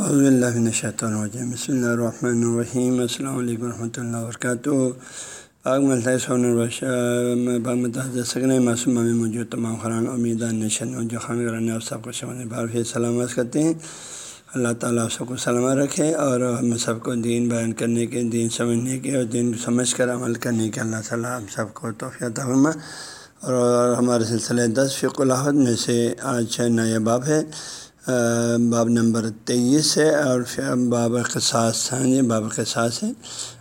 بسم اللہ الرحمن الرحیم السلام علیکم ورحمۃ اللہ وبرکاتہ پاک ملتا سکن معصوم میں موجود تمام خران امیدان نشن جو خان کرانے آپ سب کو سمجھنے بار پھر سلامت کرتے ہیں اللہ تعالیٰ آپ سب کو سلامت رکھے اور ہم سب کو دین بیان کرنے کے دین سمجھنے کے اور دین سمجھ کر عمل کرنے کے اللہ تعالیٰ ہم سب کو توفیع فرما اور ہمارے سلسلے دس فق الحد میں سے آج نیا باب ہے باب نمبر تیئیس ہے اور باب قصاص ہیں۔ جی باب قصاص ہے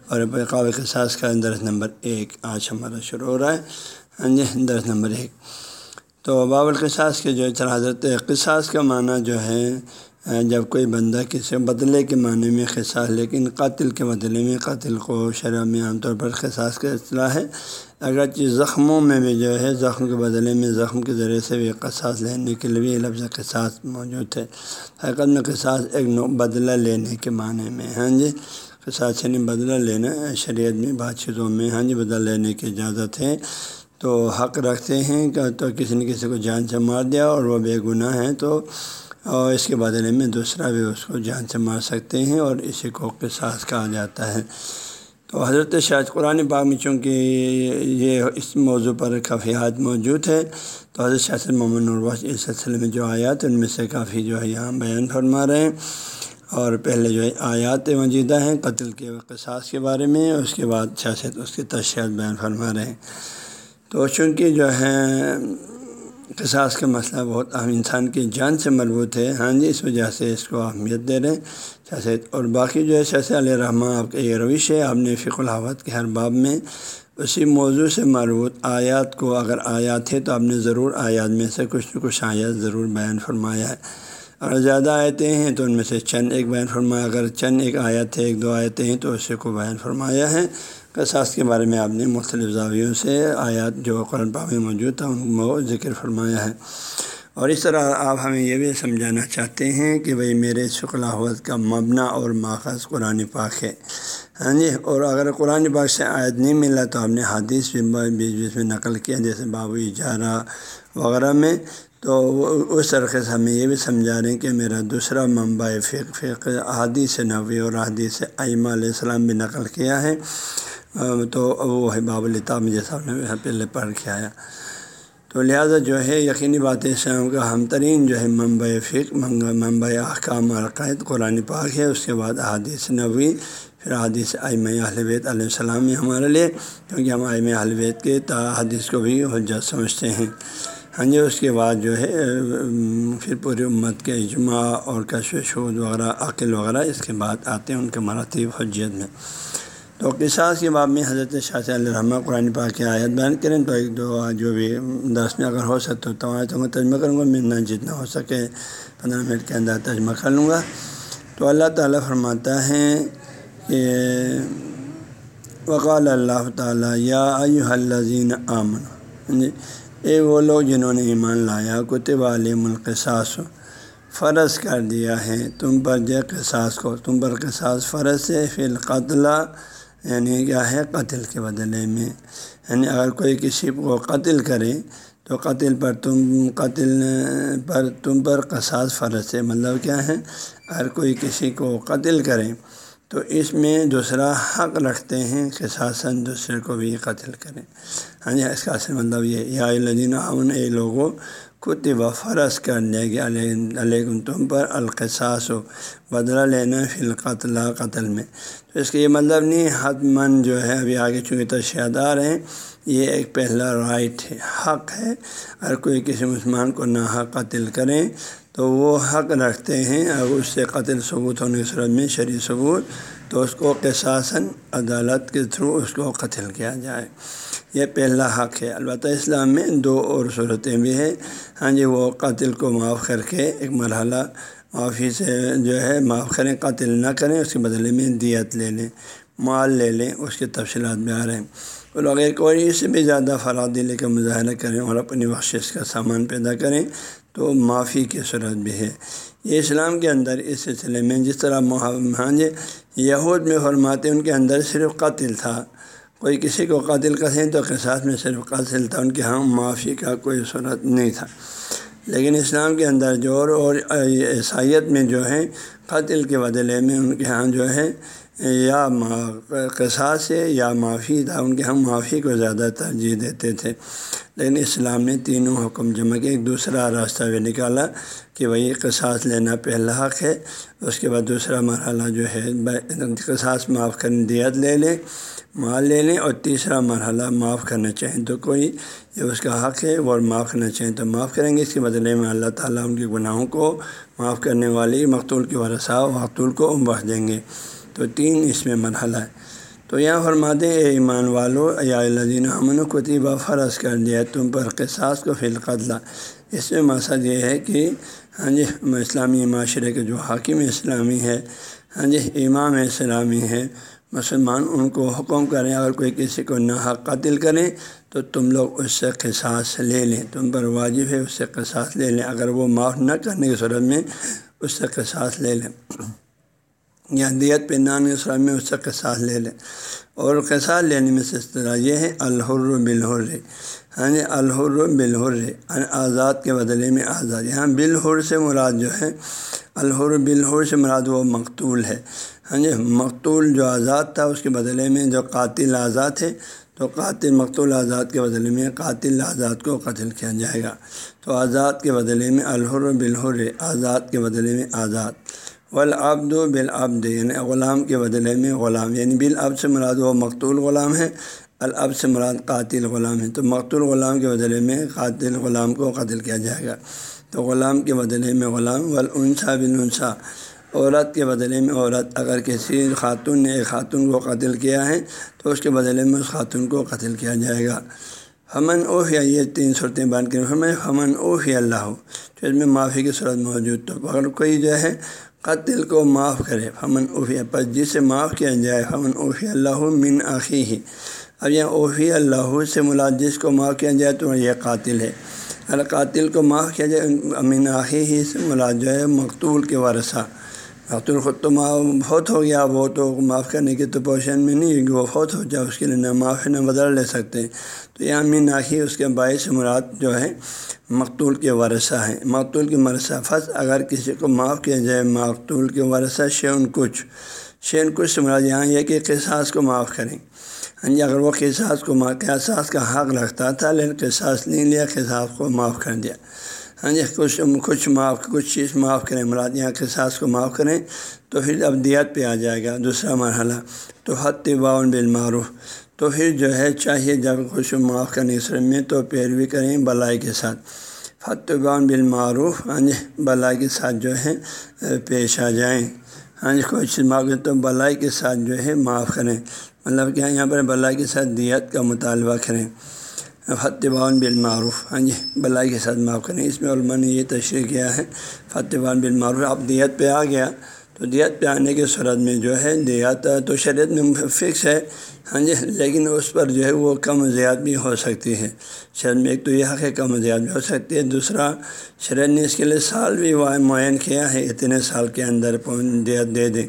اور قاب قصاص کا درس نمبر ایک آج ہمارا شروع ہو رہا ہے۔ ہاں جی درس نمبر ایک۔ تو باب القصاص کے جو حضرت، قصاص کا معنی جو ہے، جب کوئی بندہ کسی بدلے کے معنی میں قصاص، لیکن قاتل کے بدلے میں قاتل کو شرح میں عام طور پر قصاص کا اصطلاح ہے۔ اگرچہ زخموں میں بھی جو ہے، زخم کے بدلے میں، زخم کے ذریعے سے بھی قصاص لینے کے لیے بھی لفظ قصاص موجود ہے۔ حقیقت میں قصاص ایک نو بدلہ لینے کے معنی میں ہاں جی؟ قصاص یعنی بدلہ لینا شریعت میں بات چیزوں میں ہاں جی؟ بدلہ لینے کی اجازت ہے۔ تو حق رکھتے ہیں کہ تو کسی نے کسی کو جان سے مار دیا اور وہ بے گناہ ہیں، تو اور اس کے بدلے میں دوسرا بھی اس کو جان سے مار سکتے ہیں اور اسی کو قصاص کہا جاتا ہے۔ تو حضرت شاید قرآن پاک میں چونکہ یہ اس موضوع پر کافی کافیات موجود ہے، تو حضرت شاہ محمد نرواز اس سلسلے میں جو آیات ان میں سے کافی جو ہے یہاں بیان فرما رہے ہیں۔ اور پہلے جو ہے آیات مجیدہ ہیں قتل کے قصاص کے بارے میں، اس کے بعد شاست اس کی تشہد بیان فرما رہے ہیں۔ تو چونکہ جو ہے قصاص کا مسئلہ بہت اہم انسان کی جان سے مربوط ہے۔ ہاں جی اس وجہ سے اس کو اہمیت دے رہے ہیں۔ شاست اور باقی جو ہے شاست علیہ رحمٰ آپ کا یہ روش ہے۔ آپ نے فق الحاوت کے ہر باب میں اسی موضوع سے مربوط آیات کو، اگر آیات ہے تو آپ نے ضرور آیات میں سے کچھ نہ کچھ آیات ضرور بیان فرمایا ہے۔ اگر زیادہ آیتیں ہیں تو ان میں سے چند ایک بیان فرمایا۔ اگر چند ایک آیت ہے، ایک دو آیتیں ہیں تو اسے کو بیان فرمایا ہے۔ قصاص کے بارے میں آپ نے مختلف زاویوں سے آیات جو قرآن پاک میں موجود تھا، ان کو ذکر فرمایا ہے۔ اور اس طرح آپ ہمیں یہ بھی سمجھانا چاہتے ہیں کہ بھئی میرے شکلاوت کا مبنا اور ماخذ قرآن پاک ہے۔ ہاں جی اور اگر قرآن پاک سے آیت نہیں ملا تو آپ نے حادث بھی بیچ بیچ میں نقل کیا، جیسے بابو اجارہ وغیرہ میں۔ تو اس طریقے سے ہمیں یہ بھی سمجھا رہے ہیں کہ میرا دوسرا منبع فق فق حادیث نبی اور حادیث ائمہ علیہ السلام بھی نقل کیا ہے۔ تو وہ ہے باب الطاب جیسا نے پہلے پڑھ کے آیا۔ تو لہٰذا جو ہے، یقینی بات اسلام کا ہم ترین جو ہے منبع فق منبع احکام عقائد قرآن پاک ہے۔ اس کے بعد حادث نبوی، پھر حادث ائم اہل بیت علیہ السلام ہی ہمارے لیے، کیونکہ ہم ائم اہل بیت کے تا حادث کو بھی حجت سمجھتے ہیں۔ ہاں جی اس کے بعد جو ہے، پھر پوری امت کے اجماع اور کشو شود وغیرہ عقل وغیرہ اس کے بعد آتے ہیں ان کے مراتب حجیت میں۔ تو قصاص کے باب میں حضرت شاہ علیہ رحمہ قرآن پاک کی آیت بیان کریں تو ایک دو جو بھی دس میں اگر ہو سکے تو آیتوں کا ترجمہ کروں گا میں نہ جتنا ہو سکے پندرہ منٹ کے اندر ترجمہ کر لوں گا۔ تو اللہ تعالیٰ فرماتا ہے کہ وقال اللہ تعالیٰ، یا الزین آمن جی یعنی اے وہ لوگ جنہوں نے ایمان لایا، کتب علیم القصاص، فرض کر دیا ہے تم پر، جو قصاص کو تم پر قصاص فرض ہے، فی القتل یعنی کیا ہے قتل کے بدلے میں؟ یعنی اگر کوئی کسی کو قتل کرے تو قتل پر تم قتل پر تم پر قصاص فرض ہے۔ مطلب کیا ہے؟ اگر کوئی کسی کو قتل کرے تو اس میں دوسرا حق رکھتے ہیں کہ ساسن دوسرے کو بھی قتل کریں ہاں جی اس کا اصل مطلب یہ یا الدین امن اے لوگوں کتب فرض کر دیا کہ علیکم تم پر القصاص ہو بدلہ لینا فی القتل قتل میں۔ تو اس کا یہ مطلب نہیں حد من جو ہے، ابھی آگے چونکہ تشہدار ہیں، یہ ایک پہلا رائٹ ہے، حق ہے۔ اگر کوئی کسی مسلمان کو نہ حق قتل کریں، تو وہ حق رکھتے ہیں۔ اگر اس سے قتل ثبوت ہونے کی صورت میں شرع ثبوت، تو اس کو قصاصاً عدالت کے تھرو اس کو قتل کیا جائے۔ یہ پہلا حق ہے البتہ اسلام میں دو اور صورتیں بھی ہیں ہاں جی وہ قتل کو معاف کر کے ایک مرحلہ معافی سے جو ہے معاف کریں قتل نہ کریں اس کے بدلے میں دیت لے لیں مال لے لیں اس کے تفصیلات میں آ رہے ہیں وہ لوگ ایک اور اس سے بھی زیادہ فراد دلی کا مظاہرہ کریں اور اپنی بخشش کا سامان پیدا کریں تو معافی کی صورت بھی ہے یہ اسلام کے اندر اس سلسلے میں جس طرح ہاں جی یہود میں فرماتے ان کے اندر صرف قتل تھا کوئی کسی کو قاتل کہیں تو قصاص میں صرف قاتل تھا، ان کے ہاں معافی کا کوئی صورت نہیں تھا۔ لیکن اسلام کے اندر جور اور عیسائیت میں جو ہے قتل کے بدلے میں ان کے ہاں جو ہے یا قصاص ہے یا معافی تھا، ان کے ہم معافی کو زیادہ ترجیح دیتے تھے۔ لیکن اسلام نے تینوں حکم جمع کے ایک دوسرا راستہ بھی نکالا کہ وہی قصاص لینا پہلا حق ہے، اس کے بعد دوسرا مرحلہ جو ہے قصاص معاف کرنے دیت لے لیں، مال لے لیں اور تیسرا مرحلہ معاف کرنا چاہیں تو کوئی یہ اس کا حق ہے، وہ معاف کرنا چاہیں تو معاف کریں گے۔ اس کے بدلے میں اللہ تعالیٰ ان کے گناہوں کو معاف کرنے والی مقتول کے ورثہ مقتول کو بڑھ دیں گے۔ تو تین اس میں مرحلہ ہے۔ تو یہاں فرماتے اے ایمان والو، یا الدین امن و قطبہ فرض کر دیا، تم پر قصاص کو فی القتل۔ اس میں مقصد یہ ہے کہ ہاں جی اسلامی معاشرے کے جو حاکم اسلامی ہے ہاں جی امام اسلامی ہے مسلمان ان کو حکم کریں، اگر کوئی کسی کو ناحق قتل کریں تو تم لوگ اس سے قصاص لے لیں۔ تم پر واجب ہے اس سے قصاص لے لیں۔ اگر وہ معاف نہ کرنے کی صورت میں، اس سے قصاص لے لیں۔ یا دیت پہ نان اسلام میں اس سے قصاص لے لیں۔ اور قصاص لینے میں سے اس طرح یہ ہے، الحر بالحر۔ ہاں جی الحر بالحر۔ یعنی آزاد کے بدلے میں آزاد۔ یہاں بالحر سے مراد جو ہے، الحر بالحر سے مراد وہ مقتول ہے۔ ہاں جی مقتول جو آزاد تھا، اس کے بدلے میں جو قاتل آزاد ہے، تو قاتل، مقتول آزاد کے بدلے میں قاتل آزاد کو قتل کیا جائے گا۔ تو آزاد کے بدلے میں الحر بالحر، آزاد کے بدلے میں آزاد۔ ولابد و بالعبد یعنی غلام کے بدلے میں غلام یعنی بالعب سے مراد وہ مقتول غلام ہے الاب سے مراد قاتل غلام ہے۔ تو مقتول غلام کے بدلے میں قاتل غلام کو قتل کیا جائے گا۔ تو غلام کے بدلے میں غلام ولعنسا بنسا عورت کے بدلے میں عورت۔ اگر کسی خاتون نے ایک خاتون کو قتل کیا ہے، تو اس کے بدلے میں اس خاتون کو قتل کیا جائے گا۔ ہمن اوہ یا یہ تین صورتیں بان کر ہمیں ہمن اوہ اللہ ہو تو اس میں معافی کی صورت موجود۔ تو اگر کوئی جو ہے قتل کو معاف کرے۔ ہمن اوفی پر جسے معاف کیا جائے ہمن اوفی اللہ من آخی ہی اب یہ اوفی اللہ سے ملاد جس کو معاف کیا جائے تو یہ قاتل ہے۔ اگر قاتل کو معاف کیا جائے امین آخی ہی سے ملاد جو ہے، مقتول کے ورثہ مقتول خود تو بہت ہو گیا، وہ تو معاف کرنے کی تو پوشن میں نہیں ہوگی وہ بہت ہو جائے، اس کے لیے نہ معاف نہ بدل لے سکتے۔ تو یہ امین آخی اس کے باعث مراد جو ہے، مقتول کے ورثہ ہیں مقتول کے ورثہ فص اگر کسی کو معاف کیا جائے، مقتول کے ورثہ شیون کچھ۔ شین کچھ سے مراد یہاں یہ کہ قصاص کو معاف کریں۔ ہاں جی اگر وہ قصاص کو قصاص کا حق رکھتا تھا، لیکن قصاص نہیں لیا، قصاص کو معاف کر دیا۔ ہاں جی کچھ کچھ معاف، کچھ چیز معاف کریں مراد یہاں قصاص کو معاف کریں، تو پھر اب دیت پہ آ جائے گا۔ دوسرا مرحلہ، تو حت باون بالمعروف۔ تو پھر جو ہے، چاہیے جب خوش معاف کرنے سر میں، تو پیروی کریں بلائی کے ساتھ۔ فتبان بالمعروف ہاں جی بلائی کے ساتھ جو ہے، پیش آ جائیں۔ ہاں جی کوئی چیز معاف تو بلائی کے ساتھ جو ہے، معاف کریں۔ مطلب کہ یہاں پر بلائی کے ساتھ دیت کا مطالبہ کریں۔ فتبان بالمعروف۔ ہاں جی بلائی کے ساتھ معاف کریں۔ اس میں علماء نے یہ تشریح کیا ہے فتبان بالمعروف۔ اب دیت پہ آ گیا۔ تو دیت پہ آنے کی صورت میں جو ہے، دیت تو شریعت میں فکس ہے۔ ہاں جی لیکن اس پر جو ہے، وہ کم زیاد بھی ہو سکتی ہے۔ شرط میں ایک تو یہ حق ہے، کم زیاد بھی ہو سکتی ہے۔ دوسرا، شریعت نے اس کے لیے سال بھی معین کیا ہے، اتنے سال کے اندر دیت دے دیں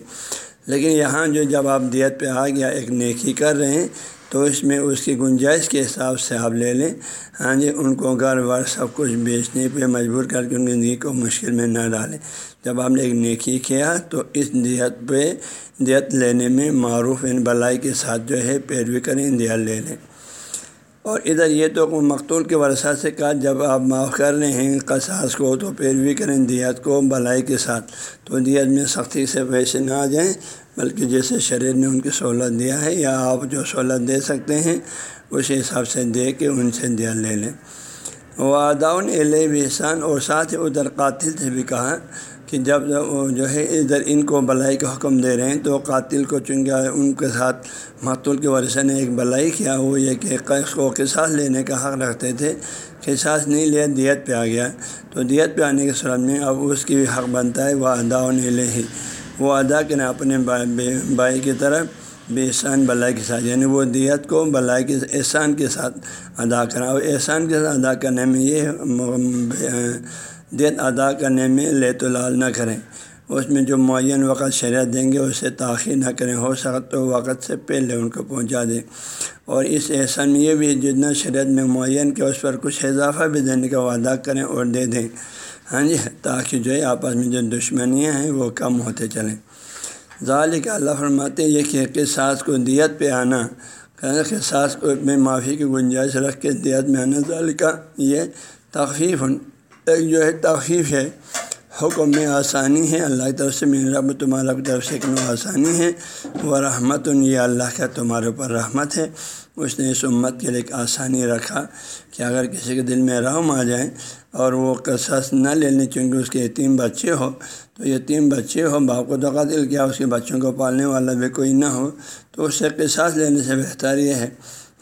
لیکن یہاں جو جب آپ دیت پہ آ گیا، ایک نیکی کر رہے ہیں تو اس میں اس کی گنجائش کے حساب سے آپ لے لیں۔ ہاں جی ان کو گھر بار سب کچھ بیچنے پہ مجبور کر کے ان کی زندگی کو مشکل میں نہ ڈالیں۔ جب آپ نے ایک نیکی کیا تو اس دیت پہ دیت لینے میں معروف ان بلائی کے ساتھ جو ہے پیروی کریں دیت لے لیں۔ اور ادھر یہ تو مقتول کے ورثہ سے کہا، جب آپ معاف کر رہے ہیں، قصاص کو تو پیروی کریں دیت کو بلائی کے ساتھ۔ تو دیت میں سختی سے پیسے نہ آ جائیں۔ بلکہ جیسے شریر نے ان کی سہولت دیا ہے یا آپ جو سہولت دے سکتے ہیں، اسی حساب سے دے کے ان سے دیا لے لیں۔ وہ علیہ بحسان اور ساتھ ہی ادھر قاتل سے بھی کہا کہ جب جو ہے ادھر ان کو بلائی کا حکم دے رہے ہیں تو قاتل کو چونکہ ان کے ساتھ مقتول کے ورثہ نے ایک بلائی کیا، وہ یہ کہ قص کو قصاص لینے کا حق رکھتے تھے، قصاص نہیں لیا، دیت پہ آ گیا۔ تو دیت پہ آنے کے صورت میں اب اس کی بھی حق بنتا ہے وہ اداؤن علیہ۔ وہ ادا کریں اپنے بھائی کی طرف، بے احسان، بلائی کے ساتھ۔ یعنی وہ دیت کو بلائی کے احسان کے ساتھ ادا کریں۔ اور احسان کے ساتھ ادا کرنے میں یہ دیت ادا کرنے میں لے تو لال نہ کریں۔ اس میں جو معین وقت شریعت دیں گے، اسے تاخیر نہ کریں۔ ہو سکتا تو وقت سے پہلے ان کو پہنچا دیں۔ اور اس احسان میں یہ بھی جتنا شریعت میں معین کہ اس پر کچھ اضافہ بھی دینے کا وعدہ کریں اور دے دیں۔ ہاں جی تاکہ جو ہے آپس میں جو دشمنیاں ہیں وہ کم ہوتے چلیں۔ ظال کا اللہ فرماتے یہ کہ قصاص کو دیت پہ آنا قصاص کو میں معافی کی گنجائش رکھ کے دیت میں آنا ظال کا یہ تخفیف ایک جو ہے تخفیف ہے، حکم میں آسانی ہے، اللہ کی طرف سے، میرے رب تمہارا کی طرف سے آسانی ہے، وہ رحمت یہ اللہ کا تمہارے اوپر رحمت ہے۔ اس نے اس امت کے لیے ایک آسانی رکھا کہ اگر کسی کے دل میں رحم آ جائیں اور وہ قصص نہ لینے چونکہ اس کے یتیم بچے ہو تو یتیم بچے ہو باپ کو تو قتل کیا اس کے بچوں کو پالنے والا بھی کوئی نہ ہو، تو اس سے قصاص لینے سے بہتر یہ ہے۔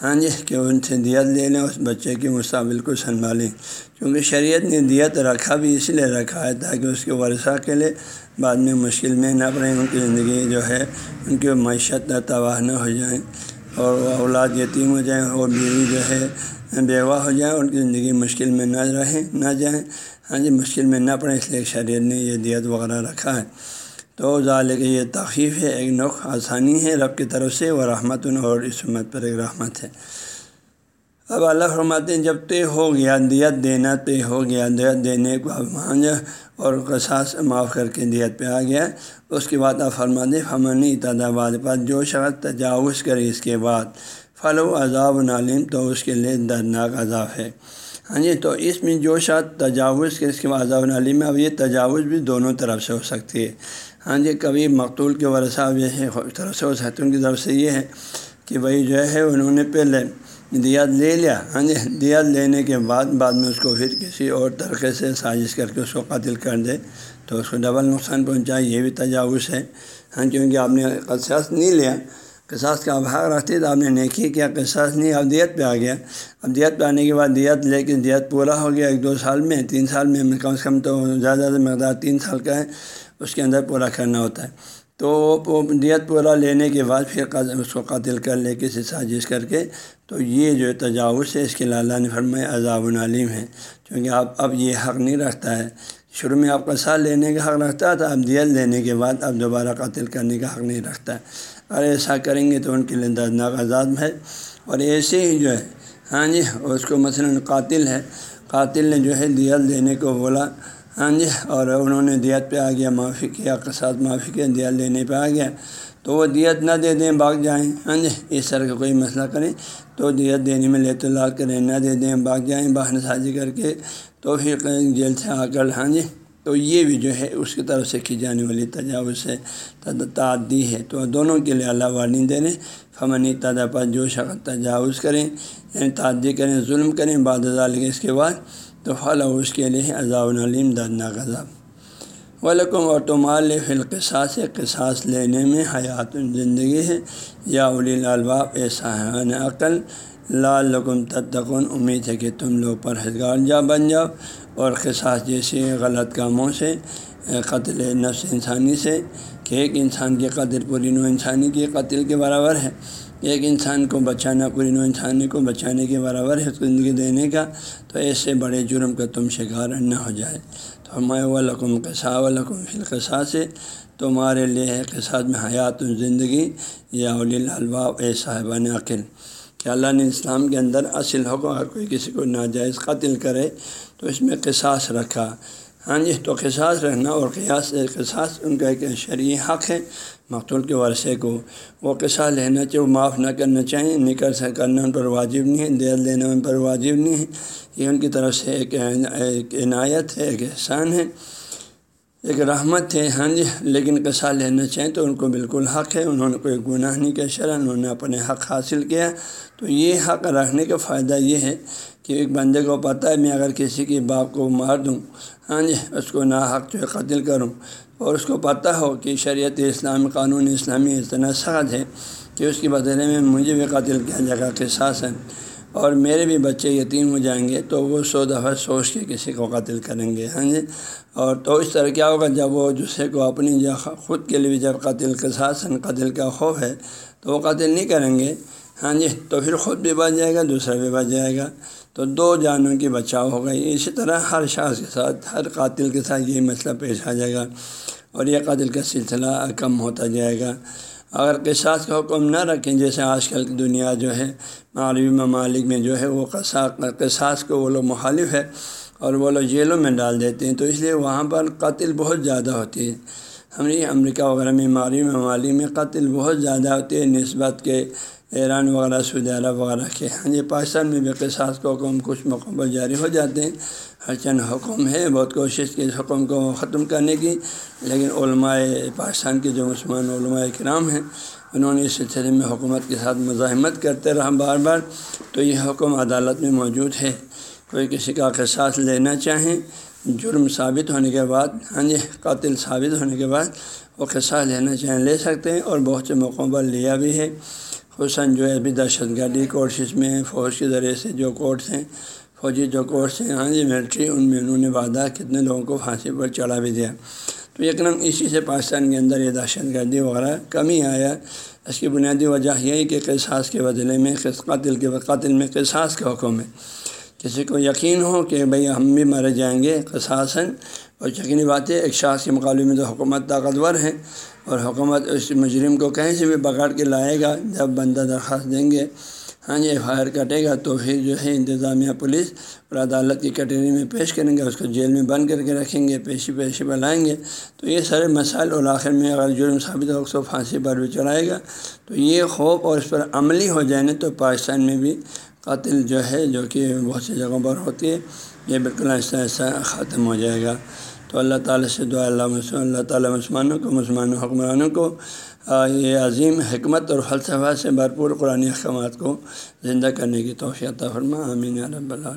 ہاں جی کہ ان سے دیت لے لیں، اس بچے کی مستقبل کو سنبھالیں۔ کیونکہ شریعت نے دیت رکھا بھی اس لیے رکھا ہے تاکہ اس کے ورثہ کے لیے بعد میں مشکل میں نہ پڑیں، ان کی زندگی جو ہے، ان کی معیشت تباہ نہ ہو جائیں اور اولاد یتیم ہو جائیں اور بیوی جو ہے بیوہ ہو جائیں ان کی زندگی مشکل میں نہ رہیں، نہ جائیں۔ ہاں جی مشکل میں نہ پڑیں، اس لیے شریعت نے یہ دیت وغیرہ رکھا ہے۔ تو ظال کہ یہ تخیف ہے، ایک نخ آسانی ہے رب کی طرف سے وہ رحمت اور اس امت پر ایک رحمت ہے۔ اب اللہ فرماتے ہیں، جب طے ہو گیا دیت دینا طے ہو گیا دیت دینے کو اب مانجا اور قصاص معاف کر کے دیت پہ آ گیا اس کے بعد اب فرما دیں فمنی تعداد پر جو شخص تجاوز کرے اس کے بعد، فلو عذاب نالم تو اس کے لیے دردناک عذاب ہے۔ ہاں جی تو اس میں جو شاید تجاوز کے اس کے بعد عذاب نالم اب یہ تجاوز بھی دونوں طرف سے ہو سکتی ہے۔ ہاں جی کبھی مقتول کے ورثہ جو ہے طرف سے ہو سکتے ان کی طرف سے یہ ہے کہ بھائی جو ہے، انہوں نے پہلے دیات لے لیا۔ ہاں جی دیات لینے کے بعد بعد میں اس کو پھر کسی اور طریقے سے سازش کر کے اس کو قتل کر دے تو اس کو ڈبل نقصان پہنچائے یہ بھی تجاوز ہے۔ ہاں کیونکہ آپ نے قصاص نہیں لیا۔ قصاص کا بھاگ رکھتے تو آپ نے نیکی کیا، قصاص نہیں، اب دیت پہ آ گیا۔ اب دیت پہ آنے کے بعد دیت لے کے دیت پورا ہو گیا، ایک دو سال میں، تین سال میں، کم سے کم تو زیادہ زیادہ مقدار تین سال کا ہے، اس کے اندر پورا کرنا ہوتا ہے۔ تو وہ دیت پورا لینے کے بعد پھر اس کو قتل کر لے کسی سازش کر کے تو یہ جو تجاوز ہے، اس کے لالا نے فرمایا عذاب العلیم ہے۔ کیونکہ آپ اب یہ حق نہیں رکھتا ہے۔ شروع میں آپ کا ساتھ لینے کا حق رکھتا تھا اب دیت لینے کے بعد اب دوبارہ قتل کرنے کا حق نہیں رکھتا ہے۔ اور ایسا کریں گے تو ان کے لیے دردناک عذاب ہے۔ اور ایسے ہی جو ہے ہاں جی اس کو مثلاً قاتل ہے۔ قاتل نے جو ہے دیت لینے کو بولا۔ ہاں جی اور انہوں نے دیت پہ آ گیا معافی کیا ساتھ معافی کیا، دیت لینے پہ آ گیا تو وہ دیت نہ دے دیں، بھاگ جائیں۔ ہاں جی اس طرح کا کوئی مسئلہ کریں۔ تو دیت دینے میں لیت اللہ کریں، نہ دے دیں، بھاگ جائیں باہر سازی کر کے تو پھر جیل سے آ کر۔ ہاں جی تو یہ بھی جو ہے، اس کی طرف سے کی جانے والی تجاوز سے تعدی ہے۔ تو دونوں کے لیے اللہ وارننگ دے رہے فمنی تعداد پر جو شخص تجاوز کریں یعنی تعدی کریں، ظلم کریں، بعد کے اس کے بعد تو فل اس کے لیے عذاب العلیم دردناک عذاب۔ ولکم اور تمال فلقصاص قصاص لینے میں حیات زندگی ہے۔ یا الی الباب صاحب عقل لال لکم تتقن امید ہے کہ تم لوگ پرہزگار جا بن جاؤ۔ اور قصاص جیسے غلط کاموں سے، قتل نفس انسانی سے، کہ ایک انسان کی قتل پوری نو انسانی کی قتل کے برابر ہے۔ ایک انسان کو بچانا، پوری نو انسانی کو بچانے کے برابر ہے زندگی دینے کا، تو ایسے بڑے جرم کا تم شکار نہ ہو جائے۔ تو ہمارے ولکم قصا ولکم فلقصا سے تمہارے لیے ہے قصاص میں حیات زندگی، یا الباب اے صاحبان عقل۔ کہ اللہ نے اسلام کے اندر اصل حکم اگر کوئی کسی کو ناجائز قتل کرے، تو اس میں قصاص رکھا۔ ہاں جی تو قصاص رہنا اور قیاس، قصاص ان کا ایک شرعی حق ہے۔ مقتول کے ورثے کو وہ قصہ لینا چاہیے، وہ معاف نہ کرنا چاہیں نہیں کر کرنا ان پر واجب نہیں ہے، دیر لینا ان پر واجب نہیں ہے۔ یہ ان کی طرف سے ایک عنایت ہے، ایک احسان ہے، ایک رحمت ہے ہاں جی۔ لیکن قصہ لینا چاہیں تو ان کو بالکل حق ہے۔ انہوں نے کوئی گناہ نہیں کیا شرح انہوں نے اپنے حق حاصل کیا۔ تو یہ حق رکھنے کا فائدہ یہ ہے کہ ایک بندے کو پتہ ہے، میں اگر کسی کے باپ کو مار دوں ہاں جی اس کو نا حق جو ہے قتل کروں اور اس کو پتہ ہو کہ شریعت اسلامی قانون اسلامی اتنا سخت ہے کہ اس کے بدلے میں مجھے بھی قتل کیا جائے گا، قصاص ہے۔ اور میرے بھی بچے یتیم ہو جائیں گے تو وہ سو دفعہ سوچ کے کسی کو قتل کریں گے ہاں جی؟ اور تو اس طرح کیا ہوگا جب وہ دوسرے کو اپنی خود کے لیے بھی جب قتل، قصاص، قتل کا خوف ہے تو وہ قتل نہیں کریں گے۔ ہاں جی تو پھر خود بھی بچ جائے گا، دوسرا بھی بچ جائے گا۔ تو دو جانوں کی بچاؤ ہو گئی۔ اسی طرح ہر شخص کے ساتھ، ہر قاتل کے ساتھ یہی مسئلہ پیش آ جائے گا اور یہ قتل کا سلسلہ کم ہوتا جائے گا۔ اگر قصاص کا حکم نہ رکھیں، جیسے آج کل کی دنیا جو ہے، مغربی ممالک میں جو ہے، وہ قصاص کو وہ لوگ مخالف ہے اور وہ لوگ جیلوں میں ڈال دیتے ہیں۔ تو اس لیے وہاں پر قتل بہت زیادہ ہوتی ہے۔ ہماری امریکہ وغیرہ میں، مغربی ممالک میں قتل بہت زیادہ ہوتی ہے، نسبت کے ایران وغیرہ، سعودی عرب وغیرہ کے۔ ہاں جی پاکستان میں بھی قصاص کو حکم، کچھ موقعوں پر جاری ہو جاتے ہیں۔ ہر چند حکم ہے بہت کوشش کی اس حکم کو ختم کرنے کی۔ لیکن علماء پاکستان کے جو مسلمان علماء کرام ہیں، انہوں نے اس سلسلے میں حکومت کے ساتھ مزاحمت کرتے رہا بار بار۔ تو یہ حکم عدالت میں موجود ہے۔ کوئی کسی کا قصاص لینا چاہیں، جرم ثابت ہونے کے بعد ہاں جی قاتل ثابت ہونے کے بعد وہ قصہ لینا چاہیں، لے سکتے ہیں۔ اور بہت سے موقعوں پر لیا بھی ہے۔ حسن جو ہے ابھی دہشت گردی کورسز میں فوج کے ذریعے سے جو کورس ہیں، فوجی جو کورس ہیں ہاں جی ملٹری ان میں انہوں نے وعدہ کتنے لوگوں کو پھانسی پر چڑھا بھی دیا۔ تو ایک نم اسی سے پاکستان کے اندر یہ دہشت گردی وغیرہ کمی آیا اس کی بنیادی وجہ یہی کہ قصاص کے بدلے میں قاتل کے قاتل میں قصاص کا حکم ہے کسی کو یقین ہو کہ بھئی ہم بھی مارے جائیں گے قصاصاً، اور یقینی بات ہے ایک شاخ کے مقابلے میں تو حکومت طاقتور ہے۔ اور حکومت اس مجرم کو کہیں سے بھی پکڑ کے لائے گا، جب بندہ درخواست دیں گے ہاں جی ایف آئی آر کٹے گا تو پھر جو ہے انتظامیہ پولیس اور عدالت کی کٹری میں پیش کریں گے، اس کو جیل میں بند کر کے رکھیں گے، پیشی پیشی بلائیں گے۔ تو یہ سارے مسائل اور آخر میں اگر جرم ثابت ہو، اس کو پھانسی پر بھی چڑھائے گا۔ تو یہ خوف اور اس پر عملی ہو جائے تو پاکستان میں بھی قاتل جو ہے، جو کہ بہت سی جگہوں پر ہوتی ہے، یہ بالکل ایسا ایسا ختم ہو جائے گا۔ تو اللہ تعالیٰ سے دعا اللہ مسلم اللہ تعالیٰ مسلمانوں کو مسلمان حکمرانوں کو۔ یہ عظیم حکمت اور فلسفہ سے بھرپور قرآن احکامات کو زندہ کرنے کی توفیع فرما۔ امین رب العالمین۔